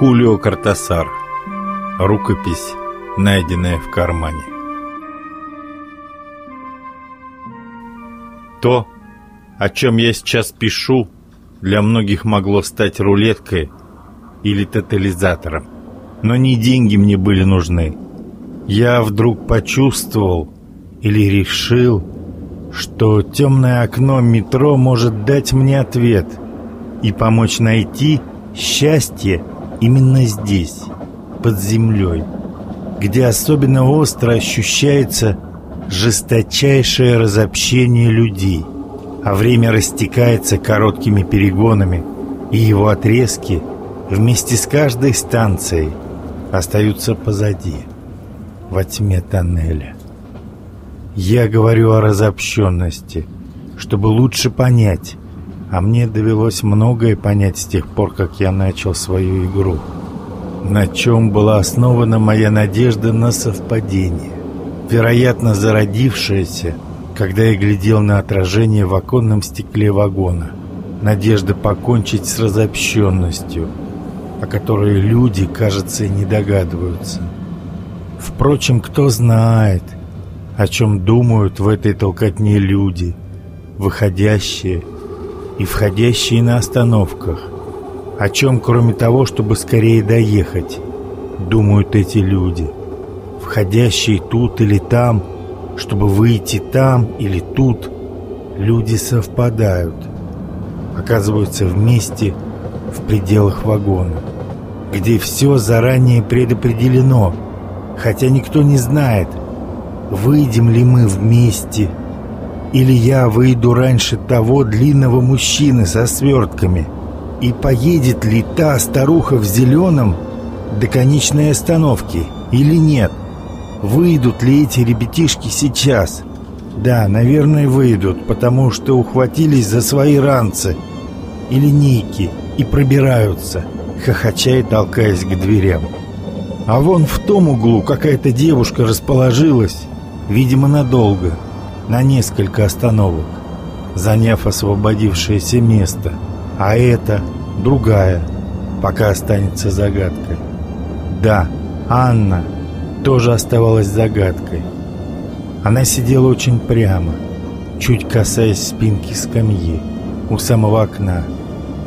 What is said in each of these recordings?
Хулио Картасар. Рукопись, найденная в кармане. То, о чем я сейчас пишу, для многих могло стать рулеткой или тотализатором. Но не деньги мне были нужны. Я вдруг почувствовал или решил, что темное окно метро может дать мне ответ и помочь найти счастье именно здесь, под землей, где особенно остро ощущается жесточайшее разобщение людей, а время растекается короткими перегонами, и его отрезки вместе с каждой станцией остаются позади, во тьме тоннеля. Я говорю о разобщенности, чтобы лучше понять, а мне довелось многое понять с тех пор, как я начал свою игру. На чем была основана моя надежда на совпадение, вероятно, зародившаяся, когда я глядел на отражение в оконном стекле вагона. Надежда покончить с разобщенностью, о которой люди, кажется, не догадываются. Впрочем, кто знает, о чем думают в этой толкотне люди, выходящие и входящие на остановках. О чем, кроме того, чтобы скорее доехать, думают эти люди, входящие тут или там, чтобы выйти там или тут, люди совпадают, оказываются вместе в пределах вагона, где все заранее предопределено, хотя никто не знает, выйдем ли мы вместе – или я выйду раньше того длинного мужчины со свертками? И поедет ли та старуха в зеленом до конечной остановки или нет? Выйдут ли эти ребятишки сейчас? Да, наверное, выйдут, потому что ухватились за свои ранцы или ники и пробираются, хохоча и толкаясь к дверям. А вон в том углу какая-то девушка расположилась, видимо, надолго — на несколько остановок, заняв освободившееся место, а это другая, пока останется загадкой. Да, Анна тоже оставалась загадкой. Она сидела очень прямо, чуть касаясь спинки скамьи, у самого окна,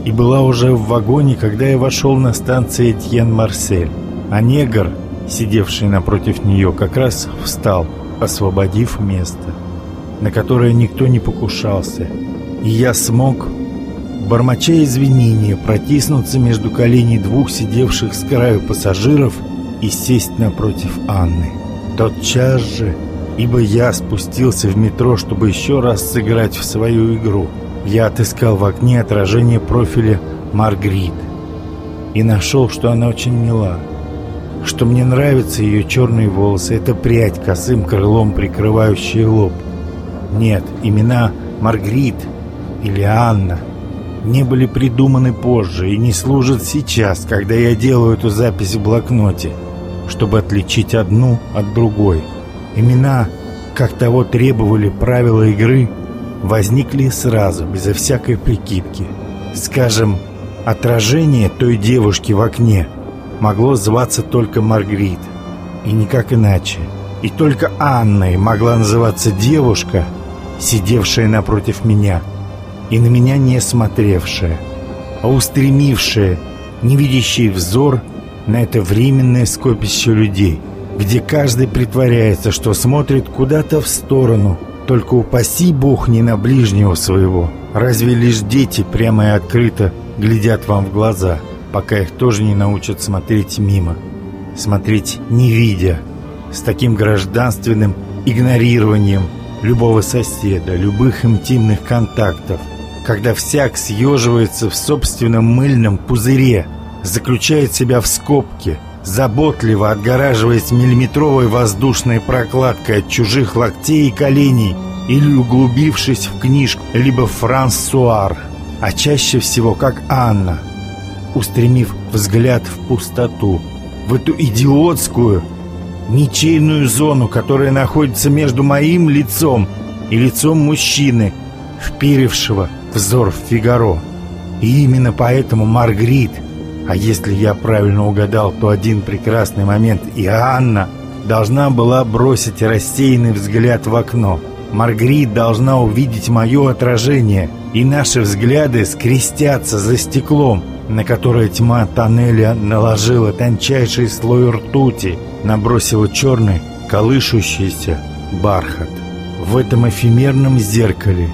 и была уже в вагоне, когда я вошел на станции Этьен-Марсель, а негр, сидевший напротив нее, как раз встал, освободив место на которое никто не покушался, и я смог, бормоча извинения, протиснуться между коленей двух сидевших с краю пассажиров и сесть напротив Анны. Тотчас же, ибо я спустился в метро, чтобы еще раз сыграть в свою игру, я отыскал в окне отражение профиля Маргрит и нашел, что она очень мила что мне нравятся ее черные волосы, это прядь косым крылом, прикрывающая лоб. Нет, имена Маргрит или Анна не были придуманы позже и не служат сейчас, когда я делаю эту запись в блокноте, чтобы отличить одну от другой. Имена, как того требовали правила игры, возникли сразу, безо всякой прикидки. Скажем, отражение той девушки в окне могло зваться только Маргрит, и никак иначе. И только Анной могла называться девушка – сидевшая напротив меня, и на меня не смотревшая, а устремившая, невидящий взор на это временное скопище людей, где каждый притворяется, что смотрит куда-то в сторону, только упаси Бог не на ближнего своего. Разве лишь дети прямо и открыто глядят вам в глаза, пока их тоже не научат смотреть мимо, смотреть не видя, с таким гражданственным игнорированием любого соседа, любых интимных контактов, когда всяк съеживается в собственном мыльном пузыре, заключает себя в скобке, заботливо отгораживаясь миллиметровой воздушной прокладкой от чужих локтей и коленей или углубившись в книжку, либо Франсуар, а чаще всего как Анна, устремив взгляд в пустоту, в эту идиотскую, ничейную зону, которая находится между моим лицом и лицом мужчины, вперевшего взор в Фигаро. И именно поэтому Маргрит А если я правильно угадал, то один прекрасный момент и Анна должна была бросить рассеянный взгляд в окно. Маргрит должна увидеть мое отражение, и наши взгляды скрестятся за стеклом, на которое тьма тоннеля наложила тончайший слой ртути, набросила черный, колышущийся бархат. В этом эфемерном зеркале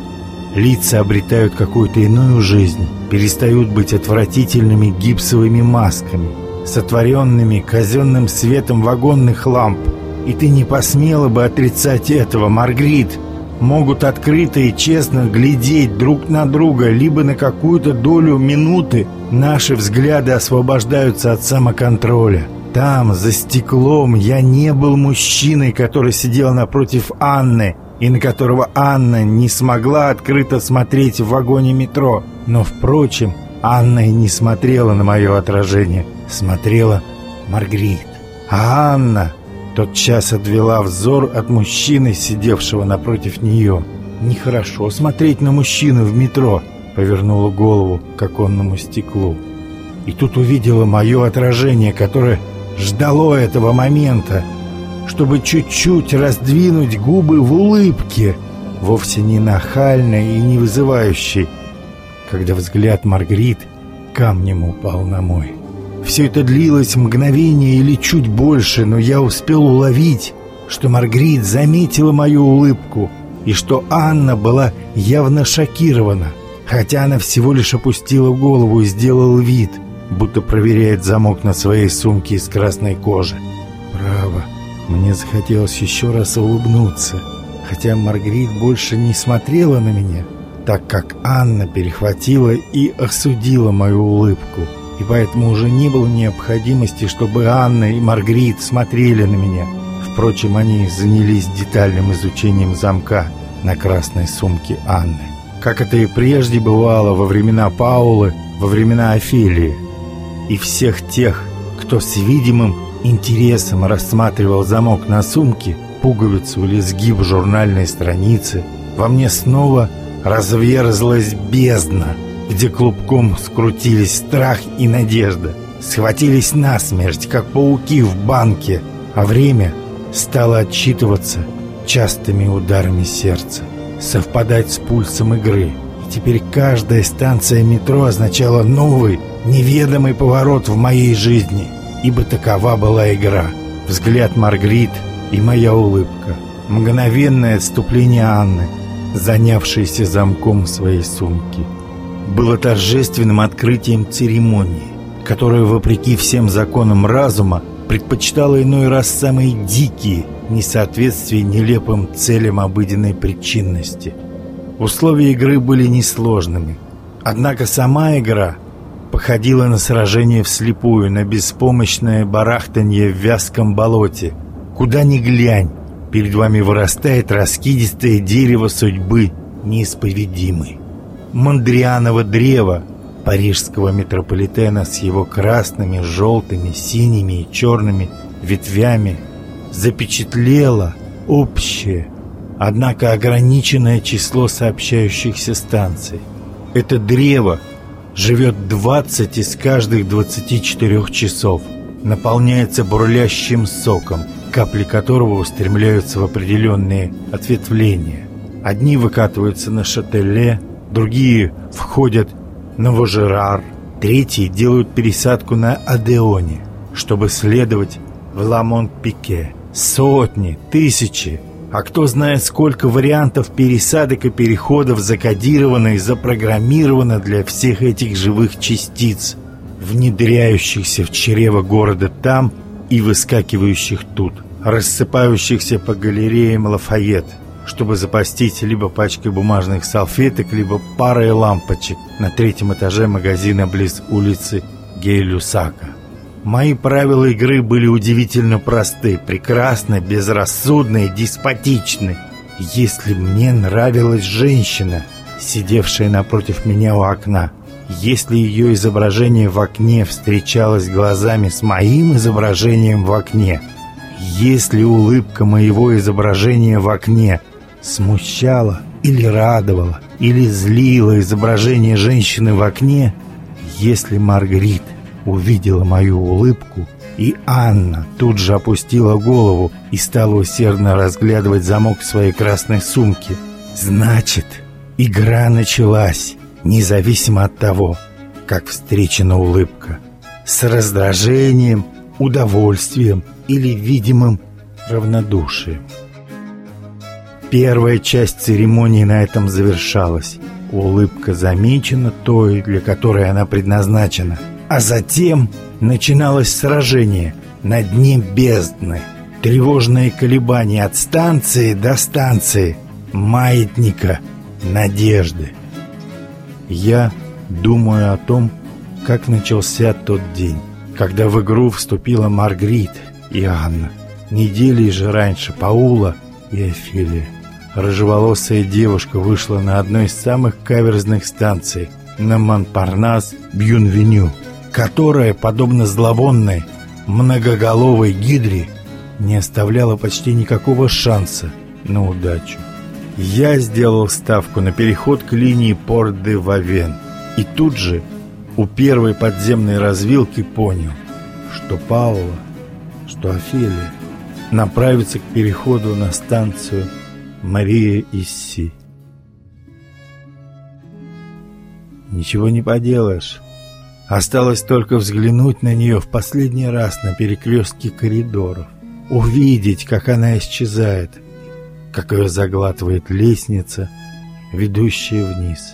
лица обретают какую-то иную жизнь, перестают быть отвратительными гипсовыми масками, сотворенными казенным светом вагонных ламп. И ты не посмела бы отрицать этого, Маргрит. Могут открыто и честно глядеть друг на друга, либо на какую-то долю минуты наши взгляды освобождаются от самоконтроля. Там, за стеклом, я не был мужчиной, который сидел напротив Анны, и на которого Анна не смогла открыто смотреть в вагоне метро. Но, впрочем, Анна и не смотрела на мое отражение, смотрела Маргрит. А Анна тотчас отвела взор от мужчины, сидевшего напротив нее. «Нехорошо смотреть на мужчину в метро», — повернула голову к оконному стеклу. И тут увидела мое отражение, которое ждало этого момента, чтобы чуть-чуть раздвинуть губы в улыбке, вовсе не нахальной и не вызывающей, когда взгляд Маргрит камнем упал на мой. Все это длилось мгновение или чуть больше, но я успел уловить, что Маргрит заметила мою улыбку и что Анна была явно шокирована, хотя она всего лишь опустила голову и сделала вид, будто проверяет замок на своей сумке из красной кожи. Право, мне захотелось еще раз улыбнуться, хотя Маргрит больше не смотрела на меня, так как Анна перехватила и осудила мою улыбку. И поэтому уже не было необходимости, чтобы Анна и Маргрит смотрели на меня. Впрочем, они занялись детальным изучением замка на красной сумке Анны. Как это и прежде бывало во времена Паулы, во времена Офелии. И всех тех, кто с видимым интересом рассматривал замок на сумке, пуговицу или сгиб журнальной страницы, во мне снова разверзлась бездна, где клубком скрутились страх и надежда, схватились насмерть, как пауки в банке, а время стало отчитываться частыми ударами сердца, совпадать с пульсом игры. И теперь каждая станция метро означала новый, неведомый поворот в моей жизни, ибо такова была игра. Взгляд Маргрит и моя улыбка, мгновенное отступление Анны — занявшийся замком своей сумки. Было торжественным открытием церемонии, которая, вопреки всем законам разума, предпочитала иной раз самые дикие несоответствия нелепым целям обыденной причинности. Условия игры были несложными, однако сама игра походила на сражение вслепую, на беспомощное барахтанье в вязком болоте. Куда ни глянь, Перед вами вырастает раскидистое дерево судьбы неисповедимой. Мандрианово древо парижского метрополитена с его красными, желтыми, синими и черными ветвями запечатлело общее, однако ограниченное число сообщающихся станций. Это древо живет 20 из каждых 24 часов, наполняется бурлящим соком – капли которого устремляются в определенные ответвления. Одни выкатываются на Шателе, другие входят на Вожерар, третьи делают пересадку на Адеоне, чтобы следовать в Ламонт-Пике. Сотни, тысячи, а кто знает, сколько вариантов пересадок и переходов закодировано и запрограммировано для всех этих живых частиц, внедряющихся в чрево города там, и выскакивающих тут, рассыпающихся по галереям Лафайет, чтобы запастить либо пачкой бумажных салфеток, либо парой лампочек на третьем этаже магазина близ улицы Гейлюсака. Мои правила игры были удивительно просты, прекрасны, безрассудны и деспотичны. Если мне нравилась женщина, сидевшая напротив меня у окна, если ее изображение в окне встречалось глазами с моим изображением в окне, если улыбка моего изображения в окне смущала или радовала, или злила изображение женщины в окне, если Маргарит увидела мою улыбку, и Анна тут же опустила голову и стала усердно разглядывать замок своей красной сумки. Значит, игра началась, независимо от того, как встречена улыбка. С раздражением, удовольствием или видимым равнодушием. Первая часть церемонии на этом завершалась. Улыбка замечена той, для которой она предназначена. А затем начиналось сражение на дне бездны. Тревожные колебания от станции до станции. Маятника надежды. Я думаю о том, как начался тот день, когда в игру вступила Маргрит и Анна. Недели же раньше Паула и Офелия. Рыжеволосая девушка вышла на одной из самых каверзных станций на Монпарнас Бьюнвеню, которая, подобно зловонной, многоголовой гидре, не оставляла почти никакого шанса на удачу. Я сделал ставку на переход к линии Порт-де-Вавен и тут же у первой подземной развилки понял, что Паула, что Офелия направится к переходу на станцию Мария Исси. Ничего не поделаешь. Осталось только взглянуть на нее в последний раз на перекрестке коридоров. Увидеть, как она исчезает, как ее заглатывает лестница, ведущая вниз.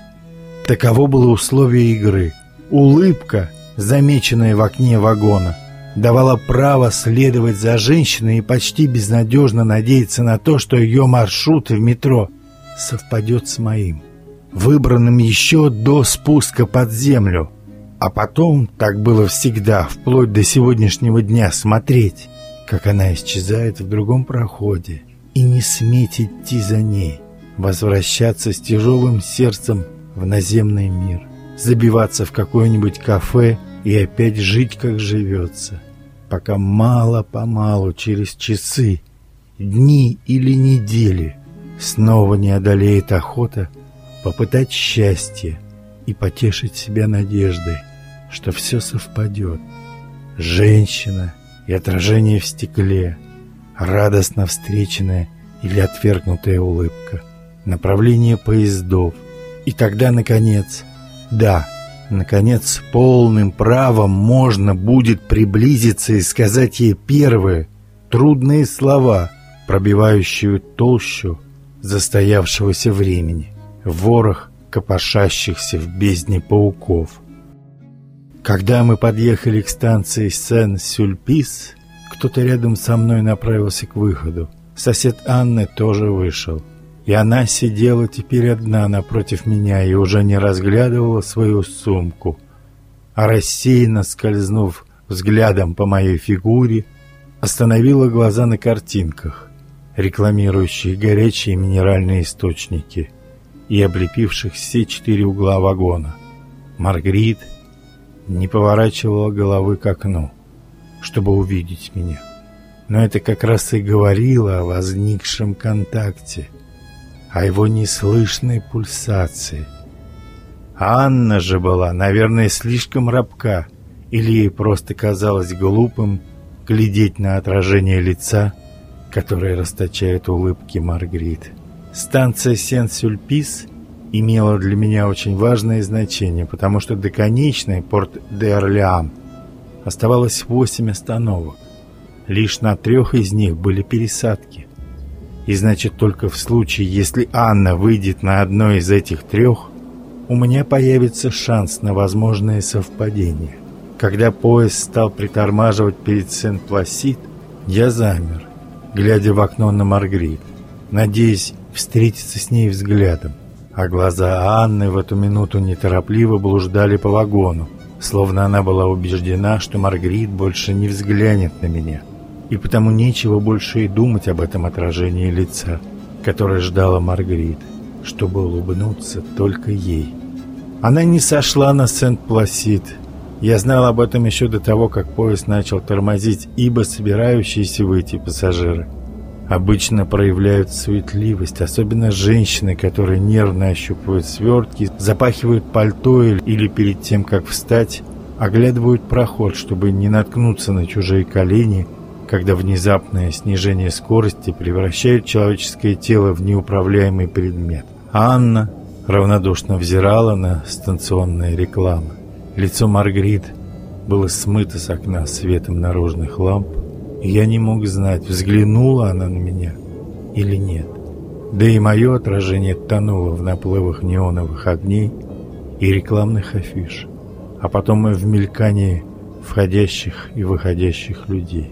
Таково было условие игры. Улыбка, замеченная в окне вагона — давала право следовать за женщиной и почти безнадежно надеяться на то, что ее маршрут в метро совпадет с моим, выбранным еще до спуска под землю. А потом, так было всегда, вплоть до сегодняшнего дня, смотреть, как она исчезает в другом проходе, и не сметь идти за ней, возвращаться с тяжелым сердцем в наземный мир, забиваться в какое-нибудь кафе и опять жить, как живется пока мало-помалу через часы, дни или недели снова не одолеет охота попытать счастье и потешить себя надеждой, что все совпадет. Женщина и отражение в стекле, радостно встреченная или отвергнутая улыбка, направление поездов. И тогда, наконец, да, Наконец, полным правом можно будет приблизиться и сказать ей первые, трудные слова, пробивающие толщу застоявшегося времени, ворох копошащихся в бездне пауков. Когда мы подъехали к станции Сен-Сюльпис, кто-то рядом со мной направился к выходу. Сосед Анны тоже вышел и она сидела теперь одна напротив меня и уже не разглядывала свою сумку, а рассеянно скользнув взглядом по моей фигуре, остановила глаза на картинках, рекламирующих горячие минеральные источники и облепивших все четыре угла вагона. Маргрит не поворачивала головы к окну, чтобы увидеть меня. Но это как раз и говорило о возникшем контакте — о его неслышной пульсации. Анна же была, наверное, слишком рабка, или ей просто казалось глупым глядеть на отражение лица, которое расточает улыбки Маргрит. Станция Сен-Сюльпис имела для меня очень важное значение, потому что до конечной Порт-де-Орлеан оставалось восемь остановок. Лишь на трех из них были пересадки. И значит, только в случае, если Анна выйдет на одной из этих трех, у меня появится шанс на возможное совпадение. Когда поезд стал притормаживать перед Сен-Пласид, я замер, глядя в окно на Маргрит, надеясь встретиться с ней взглядом. А глаза Анны в эту минуту неторопливо блуждали по вагону, словно она была убеждена, что Маргрит больше не взглянет на меня и потому нечего больше и думать об этом отражении лица, которое ждала Маргарит, чтобы улыбнуться только ей. Она не сошла на Сент-Пласид. Я знал об этом еще до того, как поезд начал тормозить, ибо собирающиеся выйти пассажиры обычно проявляют суетливость, особенно женщины, которые нервно ощупывают свертки, запахивают пальто или перед тем, как встать, оглядывают проход, чтобы не наткнуться на чужие колени, когда внезапное снижение скорости превращает человеческое тело в неуправляемый предмет. Анна равнодушно взирала на станционные рекламы. Лицо Маргарит было смыто с окна светом наружных ламп, и я не мог знать, взглянула она на меня или нет. Да и мое отражение тонуло в наплывах неоновых огней и рекламных афиш, а потом и в мелькании входящих и выходящих людей.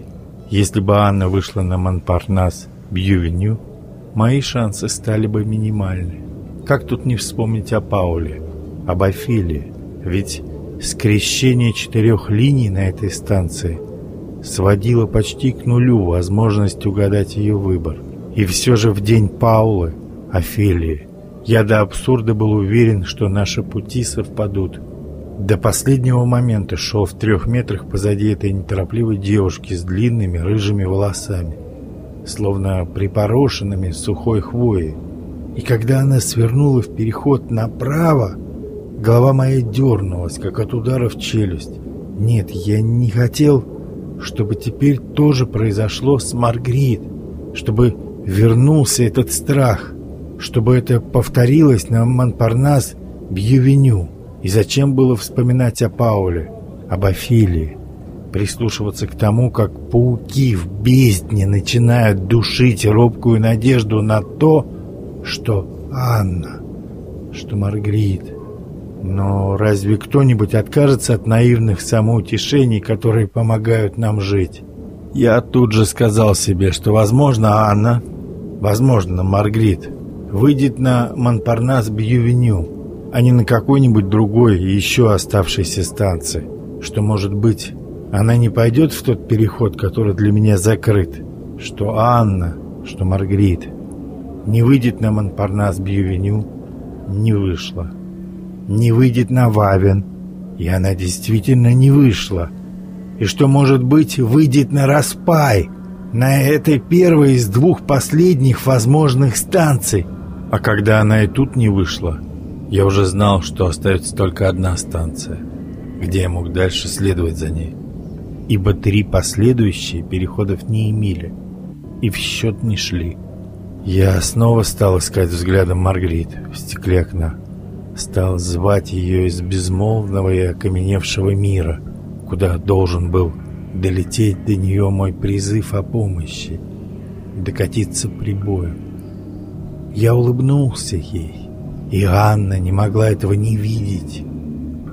Если бы Анна вышла на Монпарнас Бьювеню, мои шансы стали бы минимальны. Как тут не вспомнить о Пауле, об Офелии? Ведь скрещение четырех линий на этой станции сводило почти к нулю возможность угадать ее выбор. И все же в день Паулы, Офелии, я до абсурда был уверен, что наши пути совпадут. До последнего момента шел в трех метрах позади этой неторопливой девушки с длинными рыжими волосами, словно припорошенными сухой хвоей. И когда она свернула в переход направо, голова моя дернулась, как от удара в челюсть. Нет, я не хотел, чтобы теперь тоже произошло с Маргрит, чтобы вернулся этот страх, чтобы это повторилось на Монпарнас Бьювеню. И зачем было вспоминать о Пауле, об Афилии, прислушиваться к тому, как пауки в бездне начинают душить робкую надежду на то, что Анна, что Маргрит. Но разве кто-нибудь откажется от наивных самоутешений, которые помогают нам жить? Я тут же сказал себе, что, возможно, Анна возможно, Маргрит, выйдет на Монпарнас Бьювеню, а не на какой-нибудь другой еще оставшейся станции. Что, может быть, она не пойдет в тот переход, который для меня закрыт. Что Анна, что Маргрит не выйдет на Монпарнас Бьювеню, не вышла. Не выйдет на Вавен, и она действительно не вышла. И что, может быть, выйдет на Распай – на этой первой из двух последних возможных станций. А когда она и тут не вышла, я уже знал, что остается только одна станция, где я мог дальше следовать за ней. Ибо три последующие переходов не имели и в счет не шли. Я снова стал искать взглядом Маргарит в стекле окна. Стал звать ее из безмолвного и окаменевшего мира, куда должен был долететь до нее мой призыв о помощи, докатиться прибоем. Я улыбнулся ей, и Анна не могла этого не видеть,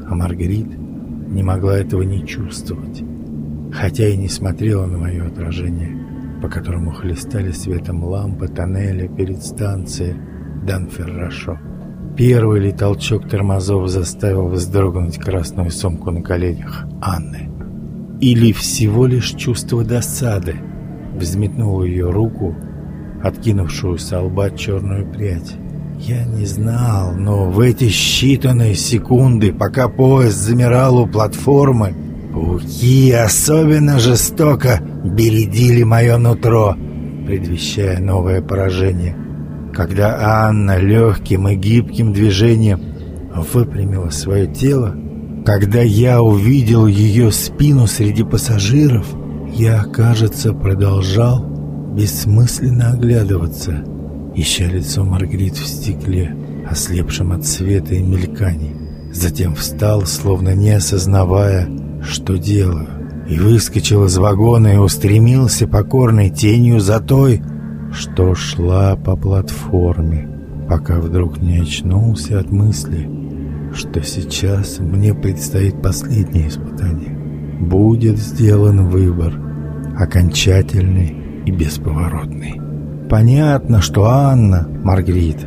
а Маргарит не могла этого не чувствовать, хотя и не смотрела на мое отражение, по которому хлестали светом лампы тоннеля перед станцией Данферрашо. Первый ли толчок тормозов заставил вздрогнуть красную сумку на коленях Анны. Или всего лишь чувство досады взметнул ее руку, откинувшую со лба черную прядь. Я не знал, но в эти считанные секунды, пока поезд замирал у платформы, пауки особенно жестоко бередили мое нутро, предвещая новое поражение. Когда Анна легким и гибким движением выпрямила свое тело, когда я увидел ее спину среди пассажиров, я, кажется, продолжал бессмысленно оглядываться, ища лицо Маргарит в стекле, ослепшем от света и мельканий. Затем встал, словно не осознавая, что делаю, и выскочил из вагона и устремился покорной тенью за той, что шла по платформе, пока вдруг не очнулся от мысли — что сейчас мне предстоит последнее испытание. Будет сделан выбор, окончательный и бесповоротный. Понятно, что Анна, Маргарит,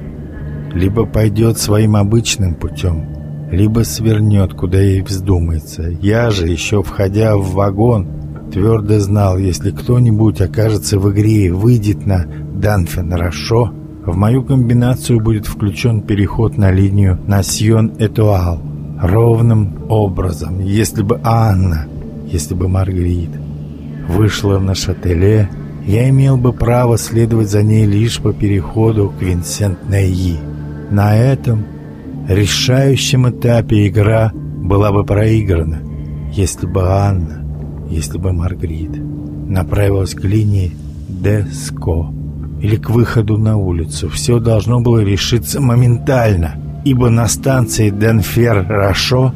либо пойдет своим обычным путем, либо свернет, куда ей вздумается. Я же, еще входя в вагон, твердо знал, если кто-нибудь окажется в игре и выйдет на Данфен-Рашо, в мою комбинацию будет включен переход на линию Насьон-Этуал. Ровным образом, если бы Анна, если бы Маргарит вышла на шателе, я имел бы право следовать за ней лишь по переходу к Винсент-Нейи. На этом решающем этапе игра была бы проиграна. Если бы Анна, если бы Маргрит направилась к линии Деско или к выходу на улицу, все должно было решиться моментально, ибо на станции Денфер-Рашо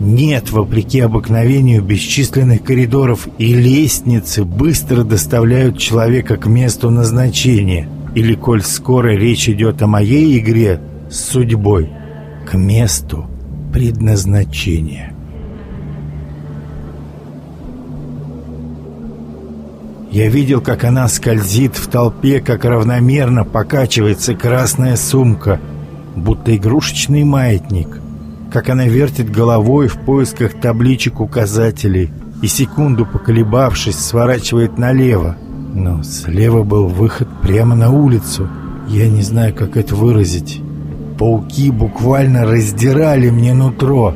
нет, вопреки обыкновению, бесчисленных коридоров и лестницы быстро доставляют человека к месту назначения. Или, коль скоро речь идет о моей игре с судьбой, к месту предназначения. Я видел, как она скользит в толпе, как равномерно покачивается красная сумка, будто игрушечный маятник, как она вертит головой в поисках табличек указателей и секунду поколебавшись сворачивает налево. Но слева был выход прямо на улицу. Я не знаю, как это выразить. Пауки буквально раздирали мне нутро.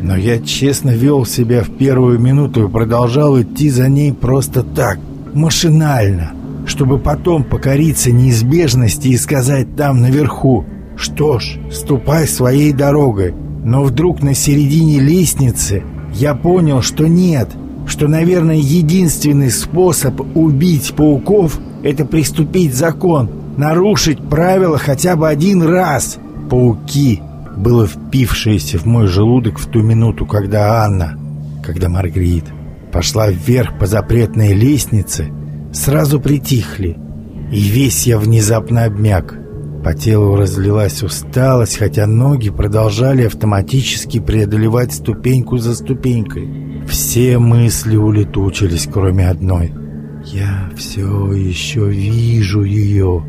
Но я честно вел себя в первую минуту и продолжал идти за ней просто так — машинально, чтобы потом покориться неизбежности и сказать там наверху «Что ж, ступай своей дорогой». Но вдруг на середине лестницы я понял, что нет, что, наверное, единственный способ убить пауков — это приступить закон, нарушить правила хотя бы один раз. Пауки было впившиеся в мой желудок в ту минуту, когда Анна, когда Маргарит пошла вверх по запретной лестнице, сразу притихли, и весь я внезапно обмяк. По телу разлилась усталость, хотя ноги продолжали автоматически преодолевать ступеньку за ступенькой. Все мысли улетучились, кроме одной. Я все еще вижу ее.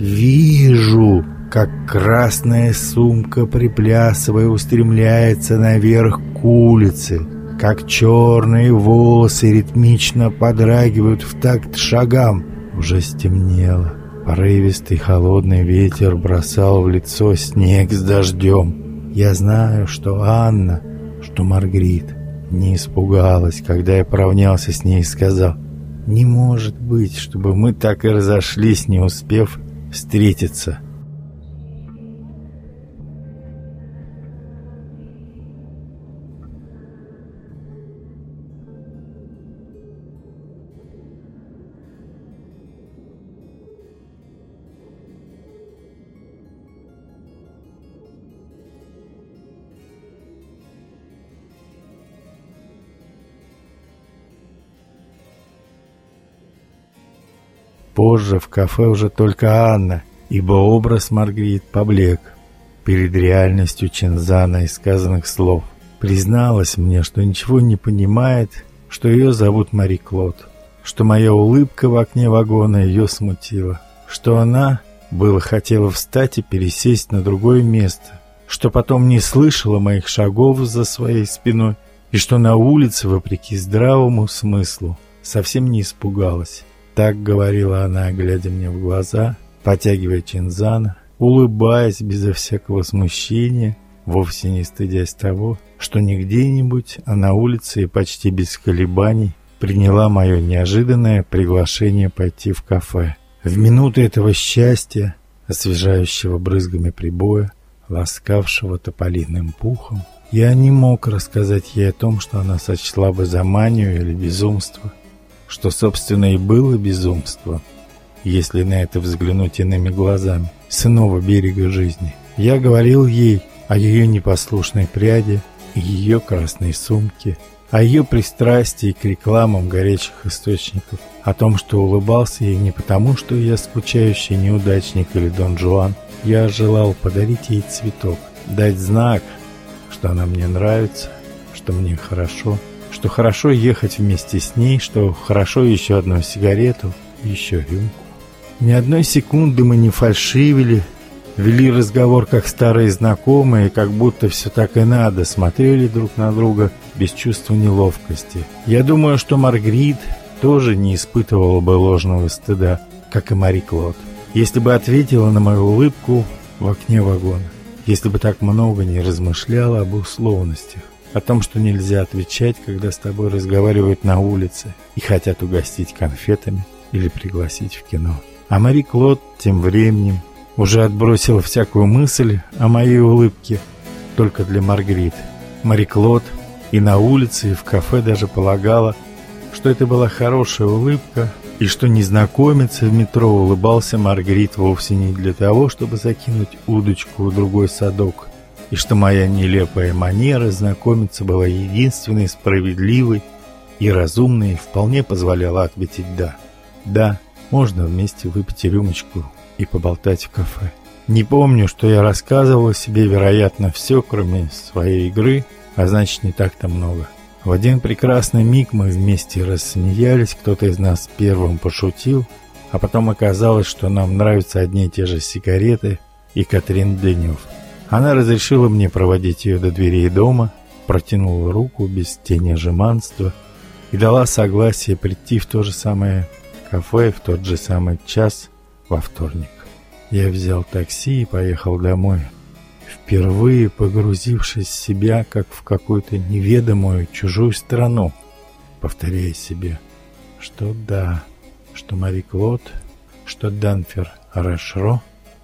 Вижу, как красная сумка, приплясывая, устремляется наверх к улице как черные волосы ритмично подрагивают в такт шагам. Уже стемнело. Порывистый холодный ветер бросал в лицо снег с дождем. Я знаю, что Анна, что Маргрит не испугалась, когда я поравнялся с ней и сказал, «Не может быть, чтобы мы так и разошлись, не успев встретиться». Позже в кафе уже только Анна, ибо образ Маргарит поблек перед реальностью Чензана и сказанных слов. Призналась мне, что ничего не понимает, что ее зовут Мари Клод, что моя улыбка в окне вагона ее смутила, что она было хотела встать и пересесть на другое место, что потом не слышала моих шагов за своей спиной и что на улице, вопреки здравому смыслу, совсем не испугалась. Так говорила она, глядя мне в глаза, потягивая чинзана, улыбаясь безо всякого смущения, вовсе не стыдясь того, что не где-нибудь, а на улице и почти без колебаний приняла мое неожиданное приглашение пойти в кафе. В минуты этого счастья, освежающего брызгами прибоя, ласкавшего тополиным пухом, я не мог рассказать ей о том, что она сочла бы за манию или безумство, что, собственно, и было безумство, если на это взглянуть иными глазами, с иного берега жизни. Я говорил ей о ее непослушной пряди и ее красной сумке, о ее пристрастии к рекламам горячих источников, о том, что улыбался ей не потому, что я скучающий неудачник или Дон Жуан. Я желал подарить ей цветок, дать знак, что она мне нравится, что мне хорошо, что хорошо ехать вместе с ней, что хорошо еще одну сигарету, еще рюмку. Ни одной секунды мы не фальшивили, вели разговор как старые знакомые, как будто все так и надо, смотрели друг на друга без чувства неловкости. Я думаю, что Маргрит тоже не испытывала бы ложного стыда, как и Мари Клод, если бы ответила на мою улыбку в окне вагона, если бы так много не размышляла об условностях о том, что нельзя отвечать, когда с тобой разговаривают на улице и хотят угостить конфетами или пригласить в кино. А Мари Клод тем временем уже отбросила всякую мысль о моей улыбке только для Маргарит. Мари Клод И на улице, и в кафе даже полагала, что это была хорошая улыбка, и что незнакомец в метро улыбался Маргарит вовсе не для того, чтобы закинуть удочку в другой садок, и что моя нелепая манера знакомиться была единственной справедливой и разумной и вполне позволяла ответить «да». Да, можно вместе выпить рюмочку и поболтать в кафе. Не помню, что я рассказывал себе, вероятно, все, кроме своей игры, а значит, не так-то много. В один прекрасный миг мы вместе рассмеялись, кто-то из нас первым пошутил, а потом оказалось, что нам нравятся одни и те же сигареты и Катрин Денев. Она разрешила мне проводить ее до дверей дома, протянула руку без тени жеманства и дала согласие прийти в то же самое кафе в тот же самый час во вторник. Я взял такси и поехал домой, впервые погрузившись в себя, как в какую-то неведомую чужую страну, повторяя себе, что да, что Мари Клод, что Данфер Рашро,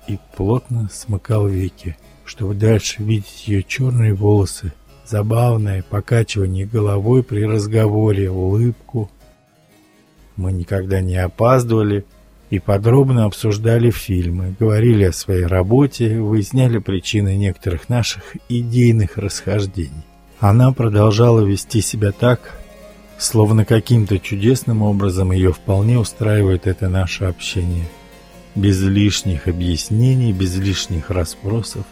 и плотно смыкал веки, чтобы дальше видеть ее черные волосы, забавное покачивание головой при разговоре, улыбку. Мы никогда не опаздывали, и подробно обсуждали фильмы, говорили о своей работе, выясняли причины некоторых наших идейных расхождений. Она продолжала вести себя так, словно каким-то чудесным образом ее вполне устраивает это наше общение. Без лишних объяснений, без лишних расспросов.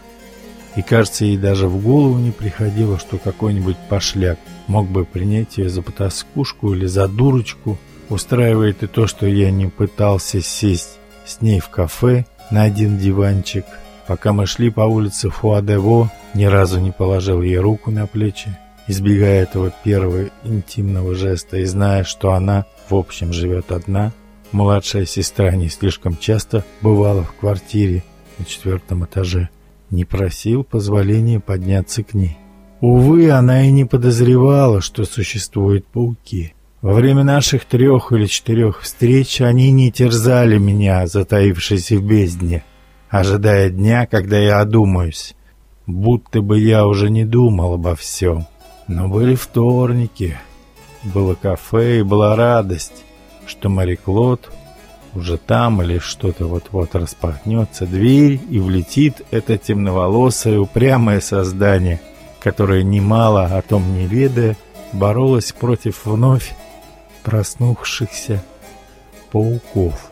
И кажется, ей даже в голову не приходило, что какой-нибудь пошляк мог бы принять ее за потаскушку или за дурочку – Устраивает и то, что я не пытался сесть с ней в кафе на один диванчик. Пока мы шли по улице Фуадево, ни разу не положил ей руку на плечи, избегая этого первого интимного жеста и зная, что она, в общем, живет одна. Младшая сестра не слишком часто бывала в квартире на четвертом этаже. Не просил позволения подняться к ней. Увы, она и не подозревала, что существуют пауки. Во время наших трех или четырех встреч они не терзали меня, затаившись в бездне, ожидая дня, когда я одумаюсь, будто бы я уже не думал обо всем. Но были вторники, было кафе и была радость, что Мариклод уже там или что-то вот-вот распахнется дверь и влетит это темноволосое упрямое создание, которое немало о том не ведая, боролось против вновь проснувшихся пауков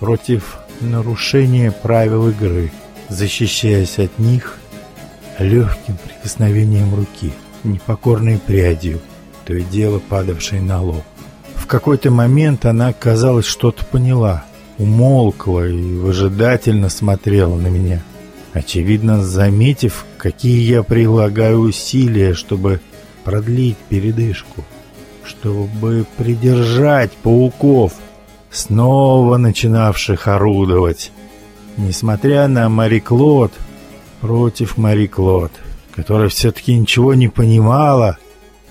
против нарушения правил игры, защищаясь от них легким прикосновением руки, непокорной прядью, то и дело падавшей на лоб. В какой-то момент она, казалось, что-то поняла, умолкла и выжидательно смотрела на меня, очевидно, заметив, какие я прилагаю усилия, чтобы продлить передышку чтобы придержать пауков, снова начинавших орудовать. Несмотря на Мариклод против Мариклод, которая все-таки ничего не понимала,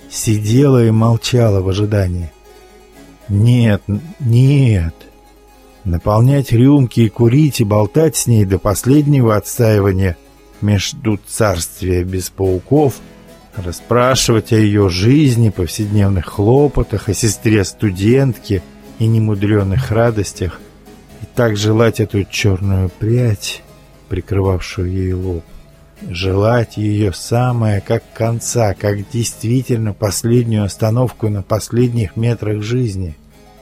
сидела и молчала в ожидании. Нет, нет. Наполнять рюмки и курить и болтать с ней до последнего отстаивания между царствия без пауков — расспрашивать о ее жизни, повседневных хлопотах, о сестре-студентке и немудренных радостях, и так желать эту черную прядь, прикрывавшую ей лоб. Желать ее самое, как конца, как действительно последнюю остановку на последних метрах жизни.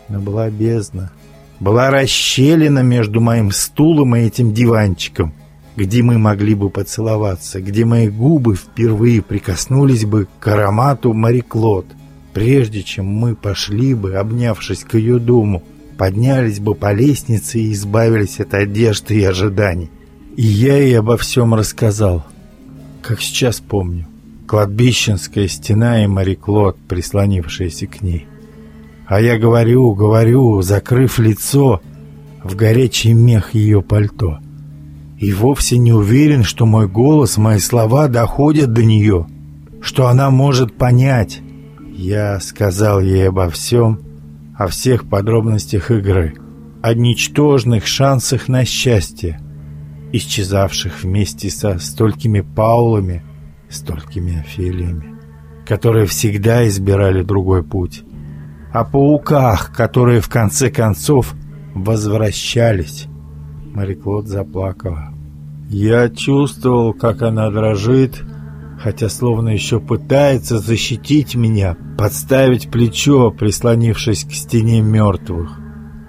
Но была бездна. Была расщелина между моим стулом и этим диванчиком — где мы могли бы поцеловаться, где мои губы впервые прикоснулись бы к аромату Мариклод, прежде чем мы пошли бы, обнявшись к ее дому, поднялись бы по лестнице и избавились от одежды и ожиданий. И я ей обо всем рассказал, как сейчас помню. Кладбищенская стена и Мариклод, прислонившиеся к ней. А я говорю, говорю, закрыв лицо в горячий мех ее пальто и вовсе не уверен, что мой голос, мои слова доходят до нее, что она может понять. Я сказал ей обо всем, о всех подробностях игры, о ничтожных шансах на счастье, исчезавших вместе со столькими Паулами, столькими Офелиями. которые всегда избирали другой путь. О пауках, которые в конце концов возвращались. Мариклод заплакала. Я чувствовал, как она дрожит, хотя словно еще пытается защитить меня, подставить плечо, прислонившись к стене мертвых.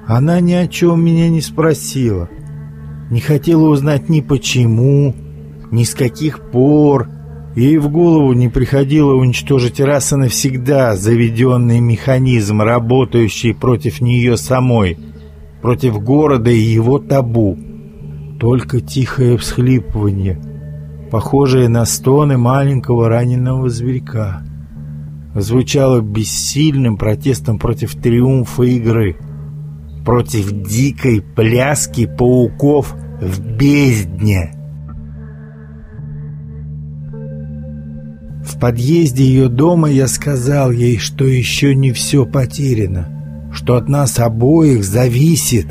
Она ни о чем меня не спросила, не хотела узнать ни почему, ни с каких пор. Ей в голову не приходило уничтожить раз и навсегда заведенный механизм, работающий против нее самой, против города и его табу. Только тихое всхлипывание, похожее на стоны маленького раненого зверька, звучало бессильным протестом против триумфа игры, против дикой пляски пауков в бездне. В подъезде ее дома я сказал ей, что еще не все потеряно, что от нас обоих зависит,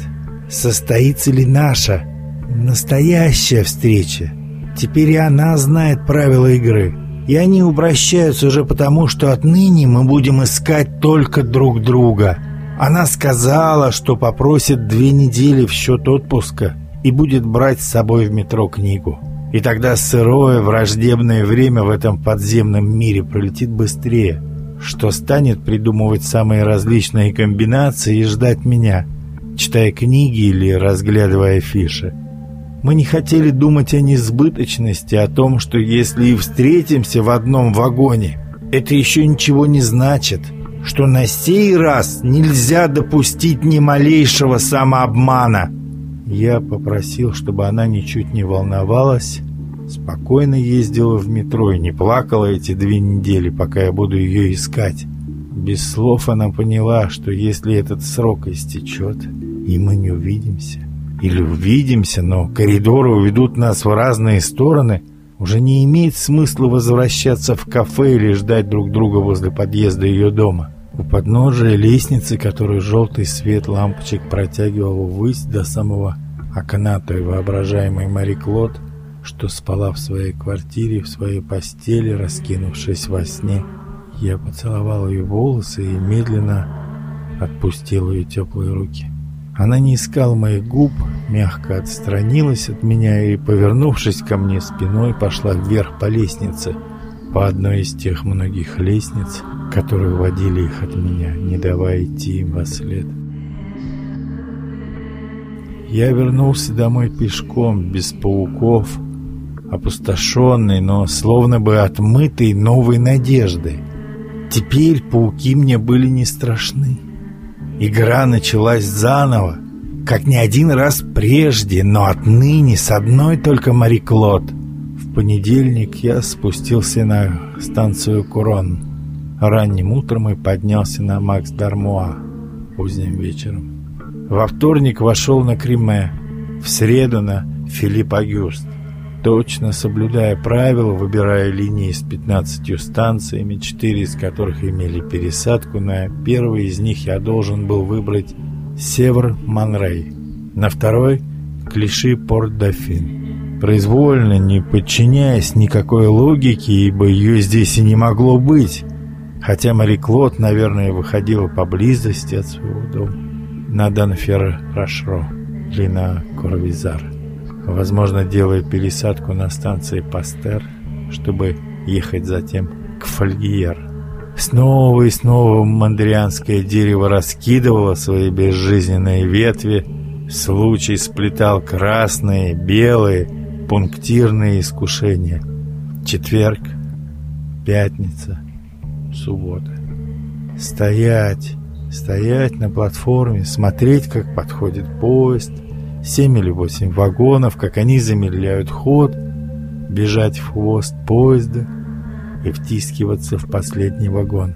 состоится ли наша настоящая встреча. Теперь и она знает правила игры. И они упрощаются уже потому, что отныне мы будем искать только друг друга. Она сказала, что попросит две недели в счет отпуска и будет брать с собой в метро книгу. И тогда сырое, враждебное время в этом подземном мире пролетит быстрее, что станет придумывать самые различные комбинации и ждать меня, читая книги или разглядывая афиши. Мы не хотели думать о несбыточности, о том, что если и встретимся в одном вагоне, это еще ничего не значит, что на сей раз нельзя допустить ни малейшего самообмана. Я попросил, чтобы она ничуть не волновалась, спокойно ездила в метро и не плакала эти две недели, пока я буду ее искать. Без слов она поняла, что если этот срок истечет, и мы не увидимся, или увидимся, но коридоры уведут нас в разные стороны, уже не имеет смысла возвращаться в кафе или ждать друг друга возле подъезда ее дома. У подножия лестницы, которую желтый свет лампочек протягивал ввысь до самого окна той воображаемой Мари Клод, что спала в своей квартире, в своей постели, раскинувшись во сне, я поцеловал ее волосы и медленно отпустил ее теплые руки. Она не искала моих губ, мягко отстранилась от меня и, повернувшись ко мне спиной, пошла вверх по лестнице, по одной из тех многих лестниц, которые водили их от меня, не давая идти им во след. Я вернулся домой пешком, без пауков, опустошенный, но словно бы отмытый новой надеждой. Теперь пауки мне были не страшны. Игра началась заново, как ни один раз прежде, но отныне с одной только Мари Клод. В понедельник я спустился на станцию Курон. Ранним утром и поднялся на Макс Дармуа поздним вечером. Во вторник вошел на Криме, в среду на Филипп Агюст точно соблюдая правила, выбирая линии с 15 станциями, четыре из которых имели пересадку. На первой из них я должен был выбрать Север Монрей, на второй – Клиши Порт-Дофин. Произвольно, не подчиняясь никакой логике, ибо ее здесь и не могло быть, хотя Мари Клод, наверное, выходила поблизости от своего дома, на Данфер-Рашро или на Корвизар. Возможно, делая пересадку на станции Пастер, чтобы ехать затем к Фольгиер. Снова и снова мандрианское дерево раскидывало свои безжизненные ветви, случай сплетал красные, белые, пунктирные искушения. Четверг, пятница, суббота. Стоять, стоять на платформе, смотреть, как подходит поезд — семь или восемь вагонов, как они замедляют ход, бежать в хвост поезда и втискиваться в последний вагон.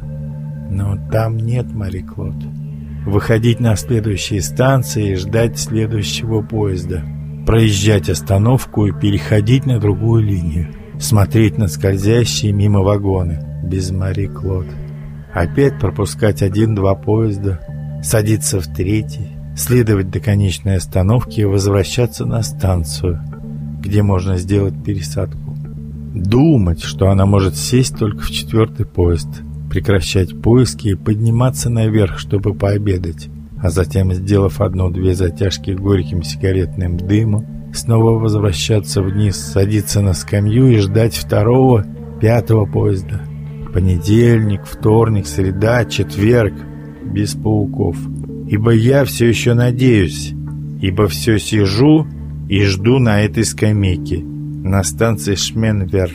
Но там нет Мари Клод. Выходить на следующие станции и ждать следующего поезда. Проезжать остановку и переходить на другую линию. Смотреть на скользящие мимо вагоны без Мари Клод. Опять пропускать один-два поезда. Садиться в третий следовать до конечной остановки и возвращаться на станцию, где можно сделать пересадку. Думать, что она может сесть только в четвертый поезд, прекращать поиски и подниматься наверх, чтобы пообедать, а затем, сделав одну-две затяжки горьким сигаретным дымом, снова возвращаться вниз, садиться на скамью и ждать второго, пятого поезда. Понедельник, вторник, среда, четверг, без пауков. Ибо я все еще надеюсь, ибо все сижу и жду на этой скамейке, на станции Шменвер,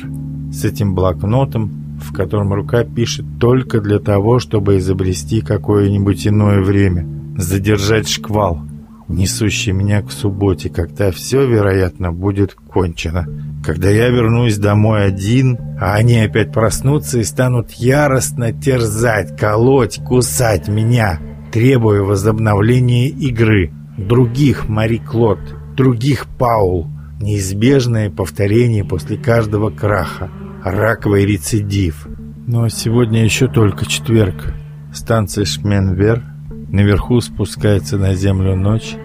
с этим блокнотом, в котором рука пишет только для того, чтобы изобрести какое-нибудь иное время, задержать шквал, несущий меня к субботе, когда все, вероятно, будет кончено. Когда я вернусь домой один, а они опять проснутся и станут яростно терзать, колоть, кусать меня, требуя возобновления игры, других Мари Клод, других Паул, неизбежное повторение после каждого краха, раковый рецидив. Но сегодня еще только четверг. Станция Шменвер, наверху спускается на землю ночь,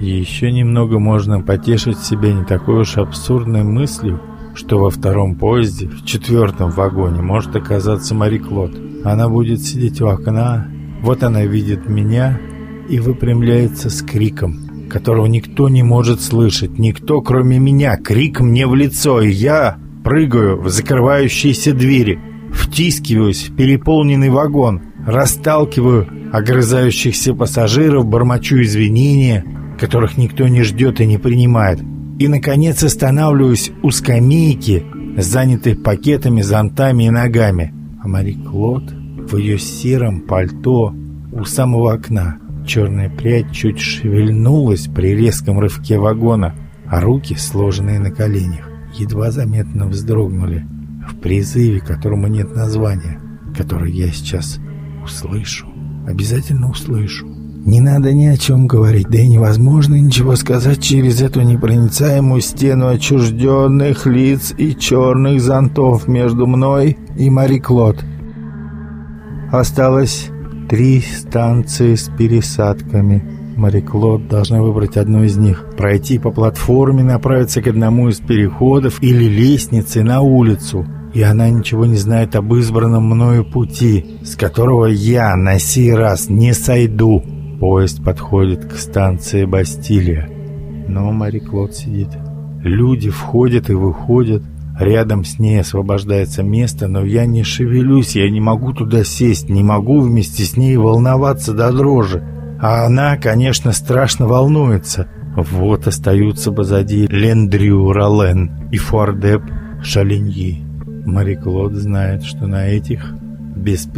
и еще немного можно потешить себя не такой уж абсурдной мыслью, что во втором поезде, в четвертом вагоне, может оказаться Мари Клод. Она будет сидеть у окна, вот она видит меня и выпрямляется с криком, которого никто не может слышать, никто, кроме меня. Крик мне в лицо, и я прыгаю в закрывающиеся двери, втискиваюсь в переполненный вагон, расталкиваю огрызающихся пассажиров, бормочу извинения, которых никто не ждет и не принимает. И, наконец, останавливаюсь у скамейки, занятой пакетами, зонтами и ногами. А Мари Клод в ее сером пальто у самого окна. Черная прядь чуть шевельнулась при резком рывке вагона, а руки, сложенные на коленях, едва заметно вздрогнули в призыве, которому нет названия, который я сейчас услышу. Обязательно услышу. Не надо ни о чем говорить, да и невозможно ничего сказать через эту непроницаемую стену отчужденных лиц и черных зонтов между мной и Мари Клод. Осталось три станции с пересадками. Мариклод должна выбрать одну из них, пройти по платформе, направиться к одному из переходов или лестнице на улицу. И она ничего не знает об избранном мною пути, с которого я на сей раз не сойду. Поезд подходит к станции Бастилия. Но Мариклод сидит. Люди входят и выходят. Рядом с ней освобождается место, но я не шевелюсь, я не могу туда сесть, не могу вместе с ней волноваться до дрожи. А она, конечно, страшно волнуется. Вот остаются позади Лендрю Ролен и Фуардеп Шалиньи. Мари Клод знает, что на этих без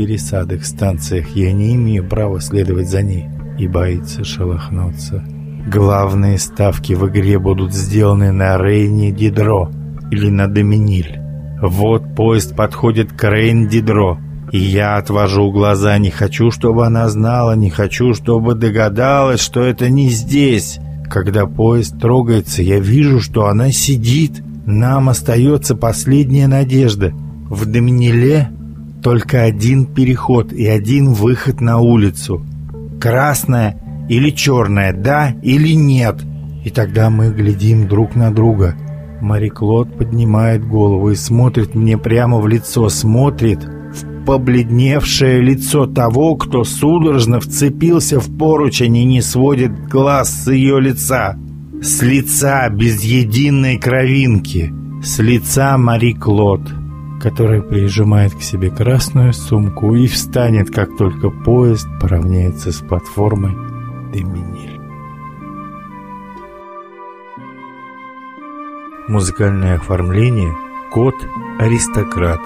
станциях я не имею права следовать за ней и боится шелохнуться. Главные ставки в игре будут сделаны на Рейне Дидро – или на Доминиль. Вот поезд подходит к Рейн-Дидро, и я отвожу глаза, не хочу, чтобы она знала, не хочу, чтобы догадалась, что это не здесь. Когда поезд трогается, я вижу, что она сидит. Нам остается последняя надежда. В Доминиле только один переход и один выход на улицу. Красная или черная, да или нет. И тогда мы глядим друг на друга – Мари Клод поднимает голову и смотрит мне прямо в лицо, смотрит в побледневшее лицо того, кто судорожно вцепился в поручень и не сводит глаз с ее лица. С лица без единой кровинки. С лица Мари Клод, которая прижимает к себе красную сумку и встанет, как только поезд поравняется с платформой Деминиль. Музыкальное оформление «Кот-аристократ»